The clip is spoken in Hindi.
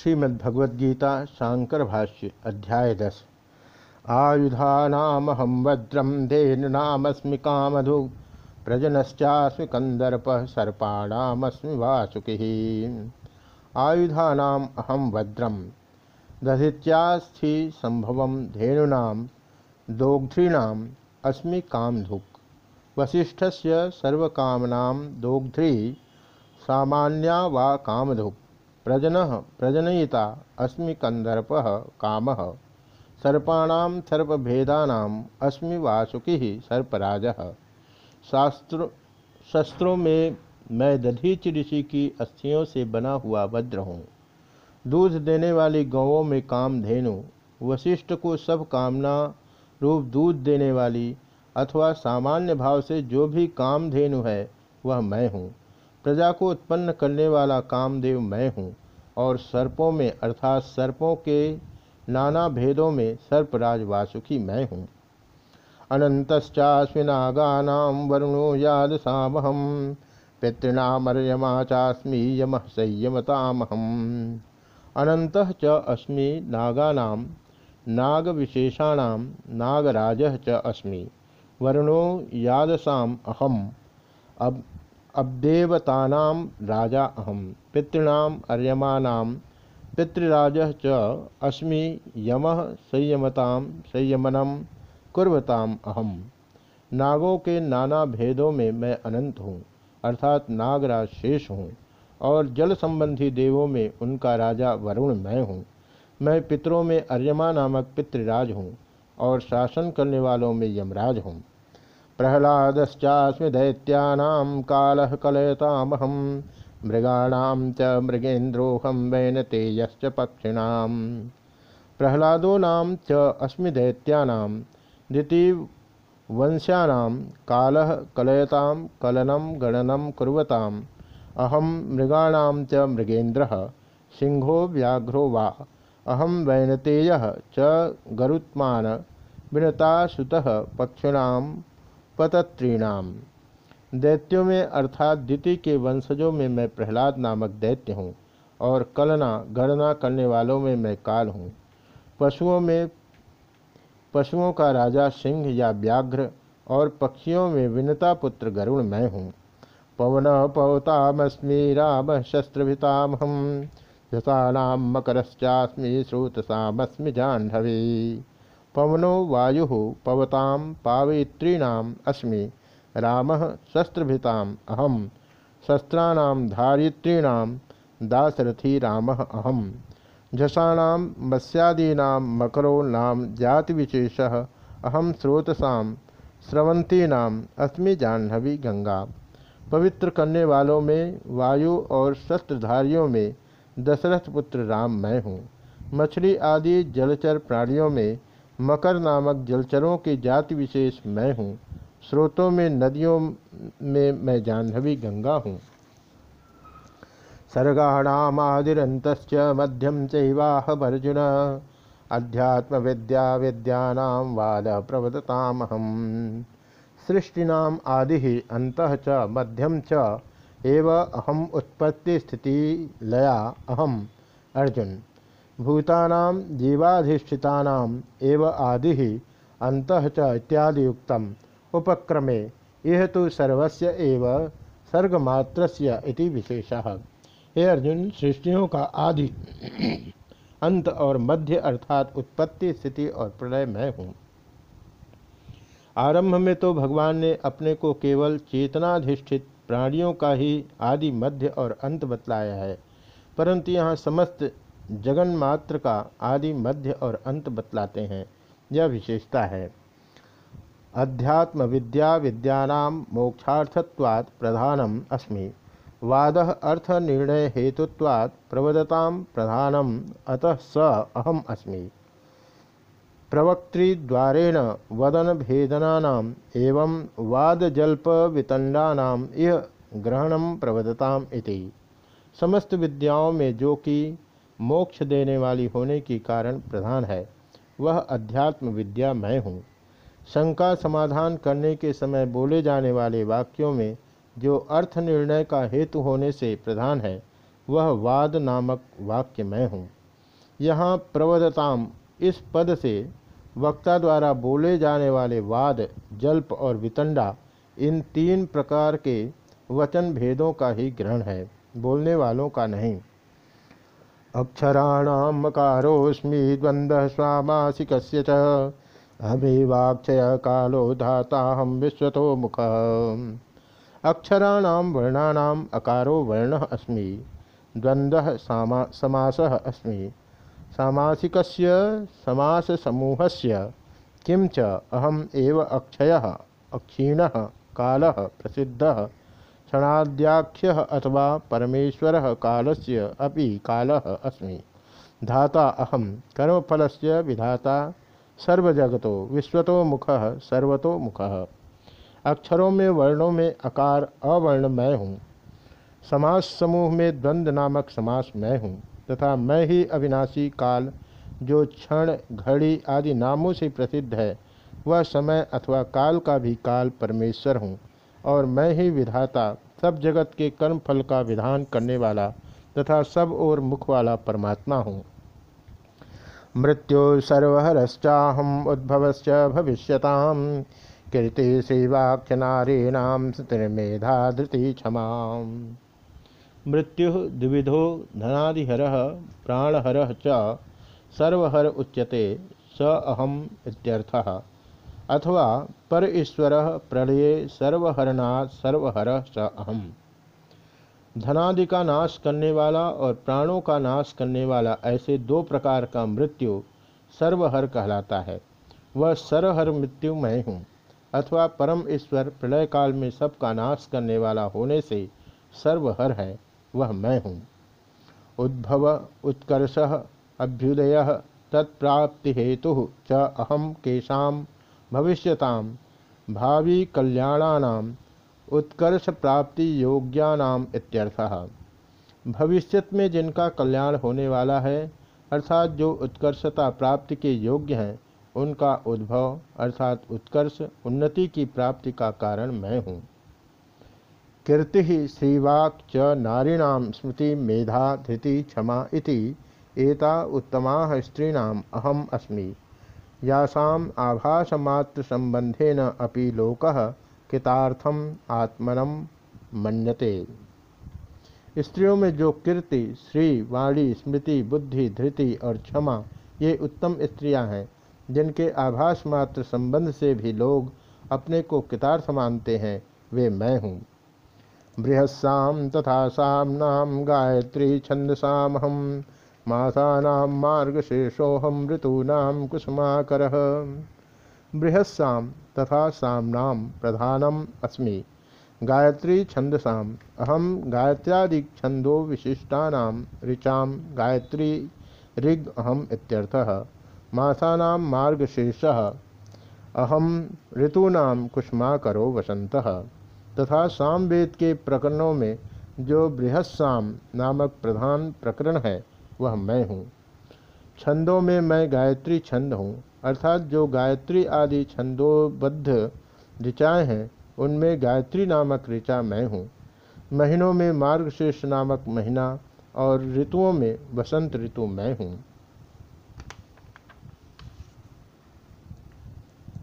श्रीमद्भगवद्गीता शांकर भाष्य, अध्याय दस। आयुधानामहं वज्रम धेनुनामस्मि कामधु प्रजनश्चास्मि कंदर्प सर्पाणामस्मि वासुकी। आयुधानाम अहम वज्रम दधित्यास्थि संभव धेनूनाम दोग्ध्रीणाम अस्मि कामधुक्। वसिष्ठस्य सर्वकामनां दोग्ध्री, सामान्या वा कामधुक्। प्रजन प्रजनयिता अस्मि कंदर्प काम। सर्पाणाम सर्पभेदा अस्मि वासुकी सर्पराज। शास्त्र शस्त्रों में मैं दधीच ऋषि की अस्थियों से बना हुआ वज्र हूँ। दूध देने वाली गौों में कामधेनु वशिष्ठ को सब कामना रूप दूध देने वाली अथवा सामान्य भाव से जो भी कामधेनु है, वह मैं हूँ। प्रजा को उत्पन्न करने वाला कामदेव मैं हूँ और सर्पों में, अर्थात सर्पों के नाना भेदों में सर्पराज वासुकी मैं हूँ। अनंतश्चास्विनागानाम वरुणो याद सामहम पितृणामर्यमा चास्मी यम संयमतामहम अनंत च अस्मि नागानाम नागविशेषाणाम नागराज च अस्मि, वरुणो यादसाम अहम अब अब्देवता राजा अहम पितॄणाम अर्यमानाम पितृराज च यम संयमता संयमनम कुर्वताम अहम नागों के नाना भेदों में मैं अनंत हूँ, अर्थात नागराज शेष हूँ, और जल संबंधी देवों में उनका राजा वरुण मैं हूँ। मैं पितरों में अर्यमा नामक पितृराज हूँ, और शासन करने वालों में यमराज हूँ। प्रहलादश्चास्मि दैत्यानां कालः कलयतामहं, मृगाणां च मृगेन्द्रोऽहं वैनतेयश्च पक्षिणां प्रहलादो नाम च अस्मि दैत्यानां, द्वितीयवंश्यानां कालः कलयतां, कलनं गणनं कुर्वताम्। अहं मृगाणां च मृगेन्द्रः, सिंहो व्याघ्रो वा। अहं वैनतेयः च गरुत्मान विनतासुतः पक्षिणां पतत्रीणाम। दैत्यों में अर्थात दिति के वंशजों में मैं प्रहलाद नामक दैत्य हूँ और कलना, गणना करने वालों में मैं काल हूँ। पशुओं में, पशुओं का राजा सिंह या व्याघ्र और पक्षियों में विनता पुत्र गरुण मैं हूँ। पवन पवतामस्मी, राम शस्त्रभितामहम यथानाम मकरश्चास्मी, श्रोतसामस्मी जाह्नवी। पवनो वायु पवतां पावयित्रीणाम् अस्मि। रामः शस्त्रभिताम् अहम। शस्त्राणां धारित्रीणां दासरथी रामः अहम। झषाणां मत्स्यादीनां मकरो नाम जातिविशेषः अहम स्रोतसां स्रवंतीनाम अस्मि जाह्नवी गंगा। पवित्र करने वालों में वायु और शस्त्रधारियों में दशरथ पुत्र राम मैं हूँ। मछली आदि जलचर प्राणियों में मकर नामक जलचरों की जाति विशेष मैं हूँ। स्रोतों में, नदियों में मैं जाह्नवी गंगा हूँ। सर्गाणामादिरंत मध्यम चैवाहमर्जुन अध्यात्म विद्या विद्यानाम वाद प्रवदतामहम। सृष्टिनाम आदि अंत च मध्यम च एव अहम उत्पत्ति स्थिति लया अहम अर्जुन। भूतानां जीवाधिष्ठितानाम एव आदि अंत इत्यादियुक्त उपक्रमे यह तो सर्गमात्रस्य इति विशेषः। हे अर्जुन, सृष्टियों का आदि अंत और मध्य अर्थात उत्पत्ति, स्थिति और प्रलय मैं हूँ। आरंभ में तो भगवान ने अपने को केवल चेतनाधिष्ठित प्राणियों का ही आदि मध्य और अंत बतलाया है, परंतु यहाँ समस्त जगन मात्र का आदि मध्य और अंत बतलाते हैं। यह विशेषता है। अध्यात्म विद्या विद्यानाम मोक्षार्थत्वात् प्रधानम अस्मि। वाद अर्थ निर्णय हेतुत्वात् प्रवदताम प्रधानम, अतः स अहम अस्मि। प्रवक्तृद्वारेण वदन भेदनानाम एवं वादजल्प वितंडानाम यह ग्रहणम प्रवदताम इति। समस्त विद्याओं में जो कि मोक्ष देने वाली होने के कारण प्रधान है। वह अध्यात्म विद्या मैं हूँ। शंका समाधान करने के समय बोले जाने वाले वाक्यों में जो अर्थ निर्णय का हेतु होने से प्रधान है, वह वाद नामक वाक्य मैं हूँ। यहाँ प्रवदताम इस पद से वक्ता द्वारा बोले जाने वाले वाद, जल्प और वितंडा, इन तीन प्रकार के वचन भेदों का ही ग्रहण है। बोलने वालों का नहीं। अक्षराणाम मकारोस्मी द्वंद्व स्वामासिक अमेवाक्षय कालो धाता हम विश्वतो मुख। अक्षराणाम वर्णानाम अकारो वर्ण अस्मि। द्वंद्व समासः अस्मि। समास समूह से किं अहम एव अक्षय, अक्षीण, काल, प्रसिद्ध। क्षणाद्याख्य अथवा परमेश्वर कालस्य अपि काल अस्मि। धाता अहम कर्मफल से विधाता, सर्वजगतो विश्वतो मुख, सर्वतो मुख। अक्षरों में, वर्णों में अकार अवर्ण मैं हूँ। समास समूह में द्वंद्व नामक समास मैं हूँ तथा मैं ही अविनाशी काल, जो क्षण, घड़ी आदि नामों से प्रसिद्ध है, वह समय अथवा काल का भी काल परमेश्वर हूँ। और मैं ही विधाता, सब जगत के कर्म फल का विधान करने वाला तथा सब ओर मुख वाला परमात्मा हूँ। मृत्यु सर्वहरश्चाहम उद्भवश्च भविष्यताम कीर्ति श्रीवाक्य नारीणाम स्त्रिमेधा धृति क्षमा। मृत्यु द्विविधो धनादिहर, प्राणहर च सर्वहर उच्यते स अहम इत्यर्थः। अथवा पर ईश्वर प्रलये सर्वहरनाथ सर्वहर स अहम। धनादि का नाश करने वाला और प्राणों का नाश करने वाला ऐसे दो प्रकार का मृत्यु सर्वहर कहलाता है। वह सर्वहर मृत्यु मैं हूँ अथवा परम ईश्वर प्रलय काल में सबका नाश करने वाला होने से सर्वहर है, वह मैं हूँ। उद्भव उत्कर्ष अभ्युदय तत्प्राप्ति हेतु च अहम केशा भविष्यता, भावी कल्याणानाम उत्कर्ष प्राप्ति योग्यानाम भविष्यत में जिनका कल्याण होने वाला है, अर्थात जो उत्कर्षता प्राप्ति के योग्य हैं, उनका उद्भव, अर्थात उत्कर्ष, उन्नति की प्राप्ति का कारण मैं हूँ। कीर्ति श्रीवाक् च नारीणां स्मृति मेधा धृति क्षमा इति, एता उत्तमा स्त्रीणाम अहम अस्मि। यासाम आभासमात्र संबंधेन अपि लोकः कृतार्थम आत्मनम मन्यते। स्त्रियों में जो कीर्ति, श्री, वाणी, स्मृति, बुद्धि, धृति और क्षमा, ये उत्तम स्त्रियाँ हैं, जिनके आभास मात्र संबंध से भी लोग अपने को कृतार्थ मानते हैं, वे मैं हूँ। बृहस्साम तथा सामनाम गायत्री छंदसामहम मासानाम मार्गशेषोहम ऋतूनाम कुसुमाकर। बृहस्साम तथा सामनाम प्रधानम अस्मि। गायत्री अहम गायत्र्यादि छंदो विशिष्टानाम ऋचाम गायत्री ऋग अहम इत्यर्थः। मार्गशीर्षः अहम ऋतूनाम कुसुमाकरो वसंतः तथा सामवेद के प्रकरणों में जो बृहस्साम नामक प्रधान प्रकरण है। वह मैं हूँ। छंदों में मैं गायत्री छंद हूँ, अर्थात जो गायत्री आदि छंदोबद्ध ऋचाएँ हैं, उनमें गायत्री नामक ऋचा मैं हूँ। महीनों में मार्गशीर्ष नामक महीना और ऋतुओं में बसंत ऋतु मैं हूँ।